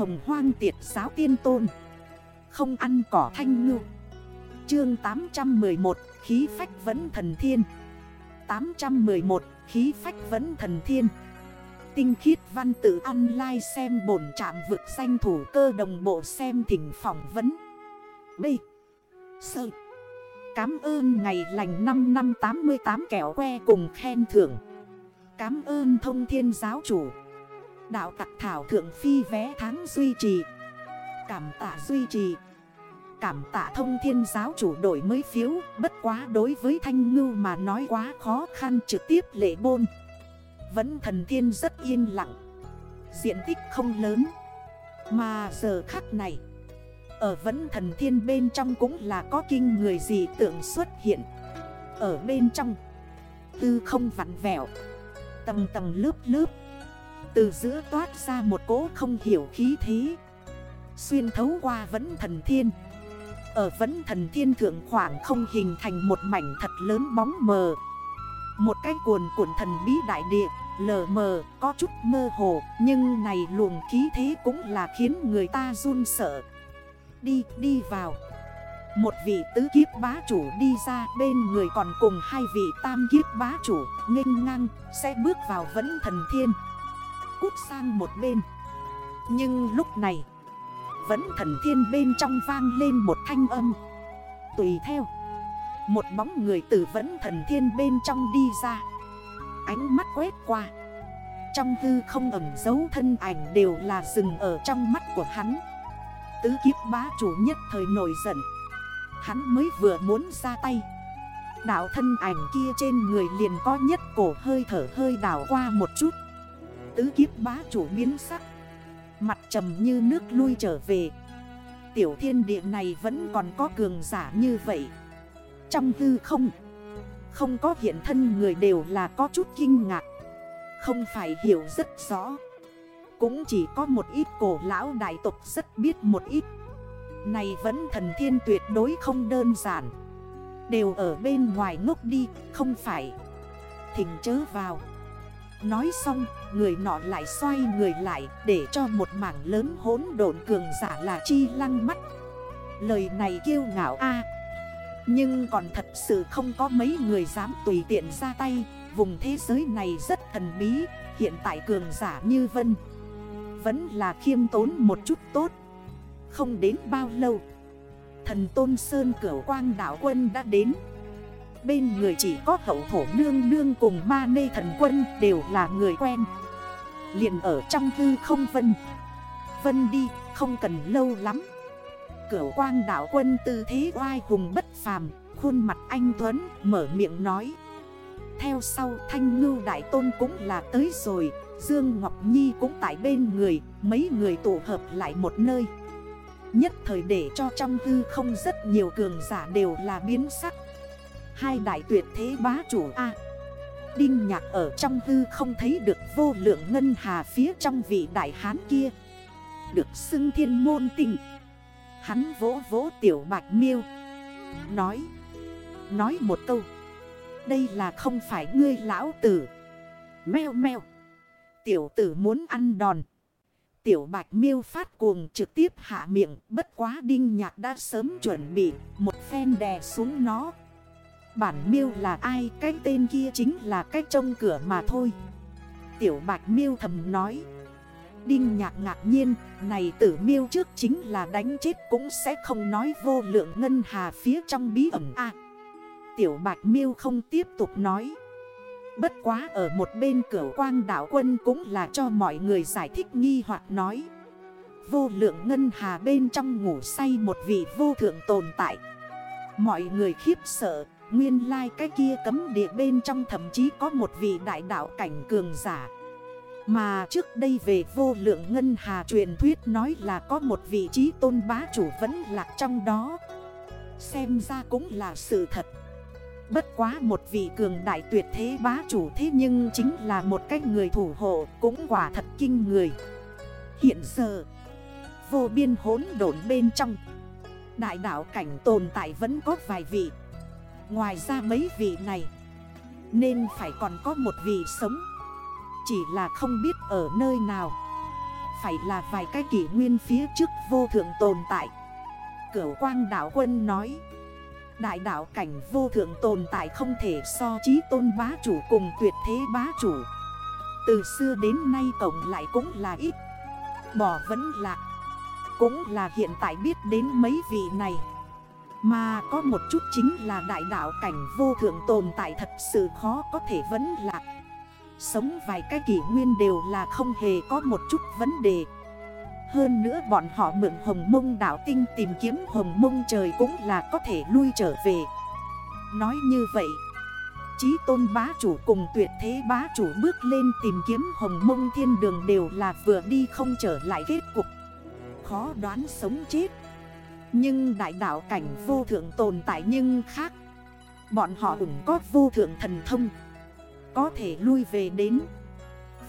hồng hoang tiệt giáo tiên tôn. Không ăn cỏ thanh ngư. Chương 811 khí phách vẫn thần thiên. 811 khí phách vẫn thần thiên. Tinh khiết văn tự online xem bổn trạm vực danh thủ cơ đồng bộ xem thỉnh phỏng vấn. B. Sơ. Cám ơn ngày lành 5 năm 88 kẻo que cùng khen thưởng. Cám ơn thông thiên giáo chủ. Đạo tặc thảo thượng phi vé tháng duy trì. Cảm tạ duy trì. Cảm tạ thông thiên giáo chủ đổi mới phiếu, Bất quá đối với thanh ngưu mà nói quá khó khăn trực tiếp lệ bôn. Vẫn thần thiên rất yên lặng. Diện tích không lớn. Mà giờ khắc này, Ở vẫn thần thiên bên trong cũng là có kinh người gì tượng xuất hiện. Ở bên trong, Tư không vặn vẹo, Tầng tầng lớp lớp. Từ giữa toát ra một cỗ không hiểu khí thế. Xuyên thấu qua vẫn thần thiên. Ở vẫn thần thiên thượng khoảng không hình thành một mảnh thật lớn bóng mờ. Một cái cuồn cuộn thần bí đại địa, Lờ mờ, có chút mơ hồ, Nhưng này luồng khí thế cũng là khiến người ta run sợ. Đi đi vào. Một vị tứ kiếp bá chủ đi ra, bên người còn cùng hai vị tam kiếp bá chủ, nghênh ngang, sẽ bước vào vẫn thần thiên. Cút sang một bên. Nhưng lúc này, Vẫn thần thiên bên trong vang lên một thanh âm. Tùy theo, Một bóng người từ vẫn thần thiên bên trong đi ra. Ánh mắt quét qua. Trong hư không ẩm dấu thân ảnh đều là rừng ở trong mắt của hắn. Tứ kiếp bá chủ nhất thời nổi giận. Hắn mới vừa muốn ra tay. Đảo thân ảnh kia trên người liền có nhất cổ hơi thở hơi đảo qua một chút. Tứ kiếp bá chủ biến sắc. Mặt trầm như nước lui trở về. Tiểu thiên địa này vẫn còn có cường giả như vậy. Trong hư không Không có hiện thân người đều là có chút kinh ngạc. Không phải hiểu rất rõ. Cũng chỉ có một ít cổ lão đại tục rất biết một ít. Này vẫn thần thiên tuyệt đối không đơn giản. Đều ở bên ngoài ngốc đi, Không phải. Thỉnh chớ vào. Nói xong, người nọ lại xoay người lại Để cho một mảng lớn hốn độn cường giả là chi lăng mắt. Lời này kêu ngạo a. Nhưng còn thật sự không có mấy người dám tùy tiện ra tay. Vùng thế giới này rất thần bí, Hiện tại cường giả như vân. Vẫn là khiêm tốn một chút tốt. Không đến bao lâu, Thần Tôn Sơn Cửu Quang Đảo Quân đã đến. Bên người chỉ có hậu thổ nương nương cùng ma nê thần quân đều là người quen. Liền ở trong hư không vân. Vân đi, không cần lâu lắm. Cửu quang đảo quân tư thế oai hùng bất phàm, Khuôn mặt anh Tuấn, mở miệng nói. Theo sau thanh ngưu đại tôn cũng là tới rồi, Dương Ngọc Nhi cũng tại bên người, Mấy người tụ hợp lại một nơi. Nhất thời để cho trong hư không rất nhiều cường giả đều là biến sắc. Hai đại tuyệt thế bá chủ A. Đinh nhạc ở trong hư không thấy được vô lượng ngân hà phía trong vị đại hán kia. Được xưng thiên môn tình Hắn vỗ vỗ tiểu bạch miêu. Nói Nói một câu. Đây là không phải ngươi lão tử. Mèo mèo Tiểu tử muốn ăn đòn. Tiểu bạch miêu phát cuồng trực tiếp hạ miệng. Bất quá đinh nhạc đã sớm chuẩn bị Một phen đè xuống nó. Bản miêu là ai? Cái tên kia chính là cái trông cửa mà thôi. Tiểu bạch miêu thầm nói. Đinh nhạc ngạc nhiên, Này tử miêu trước chính là đánh chết Cũng sẽ không nói vô lượng ngân hà phía trong bí ẩn a. Tiểu bạch miêu không tiếp tục nói. Bất quá ở một bên cửa quang đảo quân cũng là cho mọi người giải thích nghi hoặc nói. Vô lượng ngân hà bên trong ngủ say một vị vô thượng tồn tại. Mọi người khiếp sợ. Nguyên lai like cái kia cấm địa bên trong thậm chí có một vị đại đạo cảnh cường giả Mà trước đây về vô lượng ngân hà truyền thuyết nói là có một vị trí tôn bá chủ vẫn lạc trong đó Xem ra cũng là sự thật Bất quá một vị cường đại tuyệt thế bá chủ thế nhưng chính là một cái người thủ hộ cũng quả thật kinh người. Hiện giờ, vô biên hốn độn bên trong, đại đạo cảnh tồn tại vẫn có vài vị. Ngoài ra mấy vị này, nên phải còn có một vị sống. Chỉ là không biết ở nơi nào. phải là vài cái kỷ nguyên phía trước vô thượng tồn tại. Cửu quang đảo quân nói. Đại đảo cảnh vô thượng tồn tại không thể so trí tôn bá chủ cùng tuyệt thế bá chủ. Từ xưa đến nay tổng lại cũng là ít. Bỏ vẫn lạc Cũng là hiện tại biết đến mấy vị này. Mà có một chút chính là đại đạo cảnh vô thượng tồn tại thật sự khó có thể vấn lạc Sống vài cái kỷ nguyên đều là không hề có một chút vấn đề. Hơn nữa bọn họ mượn hồng mông đảo tinh tìm kiếm hồng mông trời cũng là có thể lui trở về. Nói như vậy, Chí tôn bá chủ cùng tuyệt thế bá chủ bước lên tìm kiếm hồng mông thiên đường đều là vừa đi không trở lại kết cục. Khó đoán sống chết. Nhưng đại đạo cảnh vô thượng tồn tại nhưng khác. Bọn họ cũng có vô thượng thần thông. Có thể lui về đến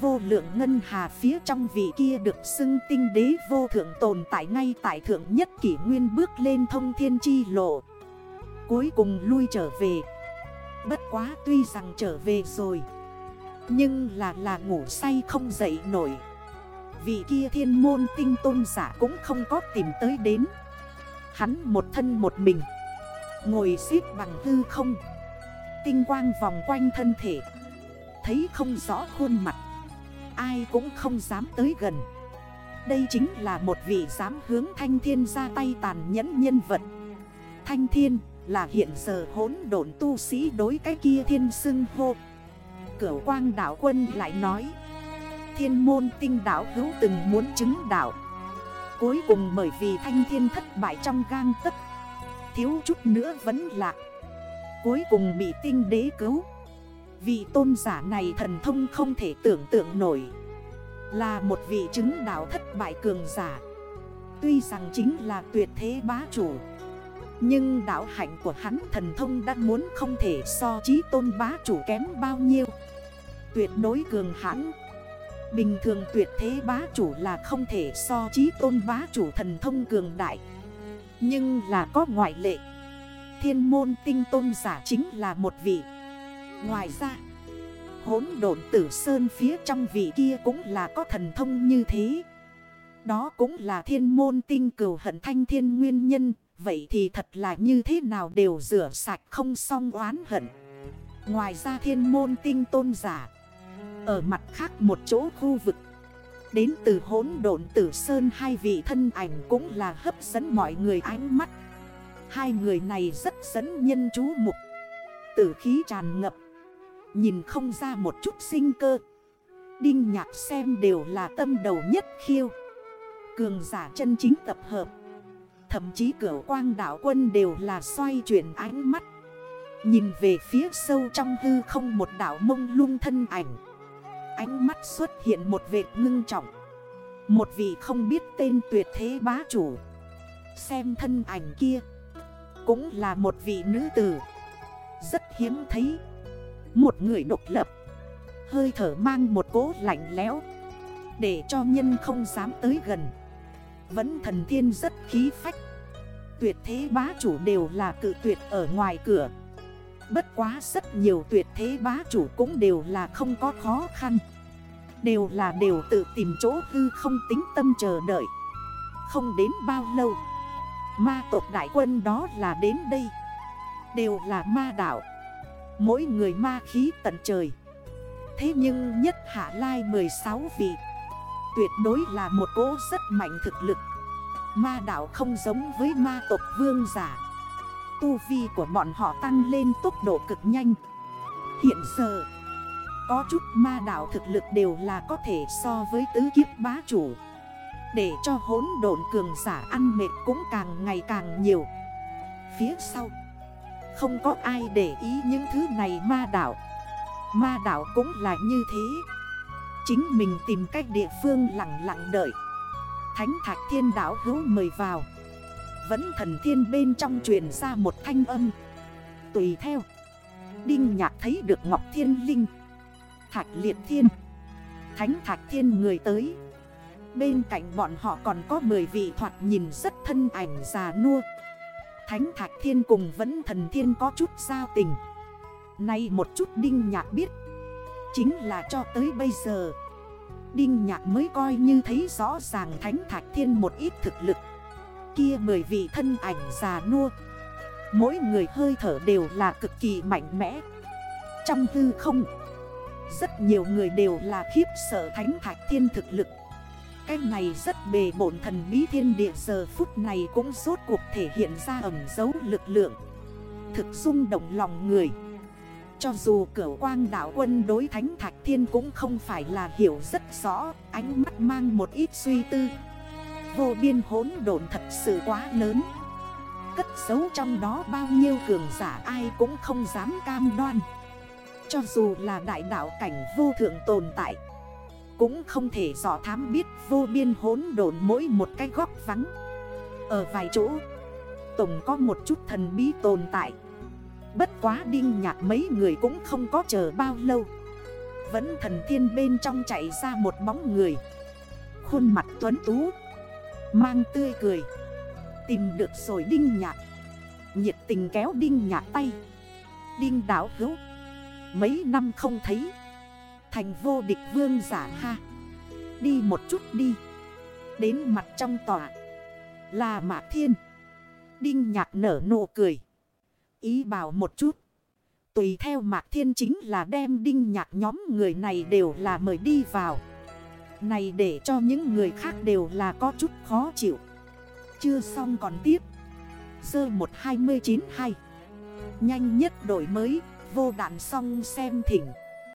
Vô lượng ngân hà phía trong vị kia được xưng tinh đế vô thượng tồn tại ngay tại thượng nhất kỷ nguyên bước lên thông thiên chi lộ. Cuối cùng lui trở về. Bất quá tuy rằng trở về rồi, Nhưng là là ngủ say không dậy nổi. Vị kia thiên môn tinh tôn giả cũng không có tìm tới đến. Hắn một thân một mình. Ngồi xếp bằng tư không. Tinh quang vòng quanh thân thể. Thấy không rõ khuôn mặt. Ai cũng không dám tới gần. Đây chính là một vị dám hướng Thanh Thiên ra tay tàn nhẫn nhân vật. Thanh Thiên là hiện giờ hốn độn tu sĩ đối cái kia thiên xưng hô. Cửu quang đảo quân lại nói, Thiên môn tinh đảo hữu từng muốn chứng đảo Cuối cùng bởi vì thanh thiên thất bại trong gang tấc. Thiếu chút nữa vẫn lạc Cuối cùng bị tinh đế cứu. Vị tôn giả này thần thông không thể tưởng tượng nổi. Là một vị chứng đạo thất bại cường giả. Tuy rằng chính là tuyệt thế bá chủ, Nhưng đạo hạnh của hắn thần thông đã muốn không thể so trí tôn bá chủ kém bao nhiêu. Tuyệt đối cường hãn. Bình thường tuyệt thế bá chủ là không thể so trí tôn bá chủ thần thông cường đại. Nhưng là có ngoại lệ. Thiên môn tinh tôn giả chính là một vị. Ngoài ra Hốn độn tử sơn phía trong vị kia cũng là có thần thông như thế. Đó cũng là thiên môn tinh cửu hận thanh thiên nguyên nhân. Vậy thì thật là như thế nào đều rửa sạch không xong oán hận. Ngoài ra thiên môn tinh tôn giả ở mặt khác một chỗ khu vực. Đến từ hốn độn tử sơn hai vị thân ảnh cũng là hấp dẫn mọi người ánh mắt. Hai người này rất dẫn nhân chú mục. Tử khí tràn ngập. Nhìn không ra một chút sinh cơ. Đinh nhạc xem đều là tâm đầu nhất khiêu. Cường giả chân chính tập hợp. Thậm chí cửa quang đảo quân đều là xoay chuyển ánh mắt. Nhìn về phía sâu trong hư không một đảo mông lung thân ảnh. Ánh mắt xuất hiện một vệt ngưng trọng. Một vị không biết tên tuyệt thế bá chủ. Xem thân ảnh kia. Cũng là một vị nữ tử. Rất hiếm thấy. Một người độc lập. Hơi thở mang một cố lạnh lẽo. Để cho nhân không dám tới gần. Vẫn thần thiên rất khí phách. Tuyệt thế bá chủ đều là cự tuyệt ở ngoài cửa. Bất quá rất nhiều tuyệt thế bá chủ cũng đều là không có khó khăn. Đều là đều tự tìm chỗ hư không tính tâm chờ đợi. Không đến bao lâu, Ma tộc đại quân đó là đến đây. Đều là ma đảo Mỗi người ma khí tận trời. Thế nhưng nhất hạ lai 16 vị. Tuyệt đối là một cố rất mạnh thực lực. Ma đảo không giống với ma tộc vương giả. Tu vi của bọn họ tăng lên tốc độ cực nhanh. Hiện giờ, Có chút ma đảo thực lực đều là có thể so với tứ kiếp bá chủ. Để cho hốn độn cường giả ăn mệt cũng càng ngày càng nhiều. Phía sau, không có ai để ý những thứ này ma đảo Ma đảo cũng là như thế. Chính mình tìm cách địa phương lặng lặng đợi. Thánh thạch thiên đảo hữu mời vào. Vẫn thần thiên bên trong truyền ra một thanh âm. Tùy theo, Đinh nhạc thấy được Ngọc Thiên Linh, Thạch liệt thiên, Thánh thạch thiên người tới. Bên cạnh bọn họ còn có 10 vị thoạt nhìn rất thân ảnh già nua. Thánh Thạch Thiên cùng vẫn thần thiên có chút giao tình. Nay một chút đinh nhạc biết, Chính là cho tới bây giờ, Đinh nhạc mới coi như thấy rõ ràng Thánh Thạch Thiên một ít thực lực. Kia mười vị thân ảnh già nua. Mỗi người hơi thở đều là cực kỳ mạnh mẽ. Trong hư không, Rất nhiều người đều là khiếp sợ Thánh Thạch Thiên thực lực. Cái này rất bề bổn thần bí thiên địa, giờ phút này cũng rốt cuộc thể hiện ra ẩm dấu lực lượng. Thực rung động lòng người. Cho dù cửa quang đảo quân đối thánh thạch thiên cũng không phải là hiểu rất rõ, Ánh mắt mang một ít suy tư. Vô biên hốn độn thật sự quá lớn. Cất giấu trong đó bao nhiêu cường giả ai cũng không dám cam đoan. Cho dù là đại đạo cảnh vô thượng tồn tại, Cũng không thể dò thám biết vô biên hốn độn mỗi một cái góc vắng. Ở vài chỗ, Tổng có một chút thần bí tồn tại. Bất quá đinh nhạc mấy người cũng không có chờ bao lâu. Vẫn thần thiên bên trong chạy ra một bóng người. Khuôn mặt tuấn tú Mang tươi cười. Tìm được rồi đinh nhạc. Nhiệt tình kéo đinh nhạc tay. Đinh đảo hữu. Mấy năm không thấy. Thành vô địch vương giả ha. Đi một chút đi. Đến mặt trong tòa. Là mạc thiên. Đinh nhạc nở nụ cười. Ý bảo một chút. Tùy theo Mạc Thiên chính là đem đinh nhạc nhóm người này đều là mời đi vào. Này để cho những người khác đều là có chút khó chịu. Chưa xong còn tiếp. Sơ 1292. Nhanh nhất đổi mới, vô đạn xong xem thỉnh.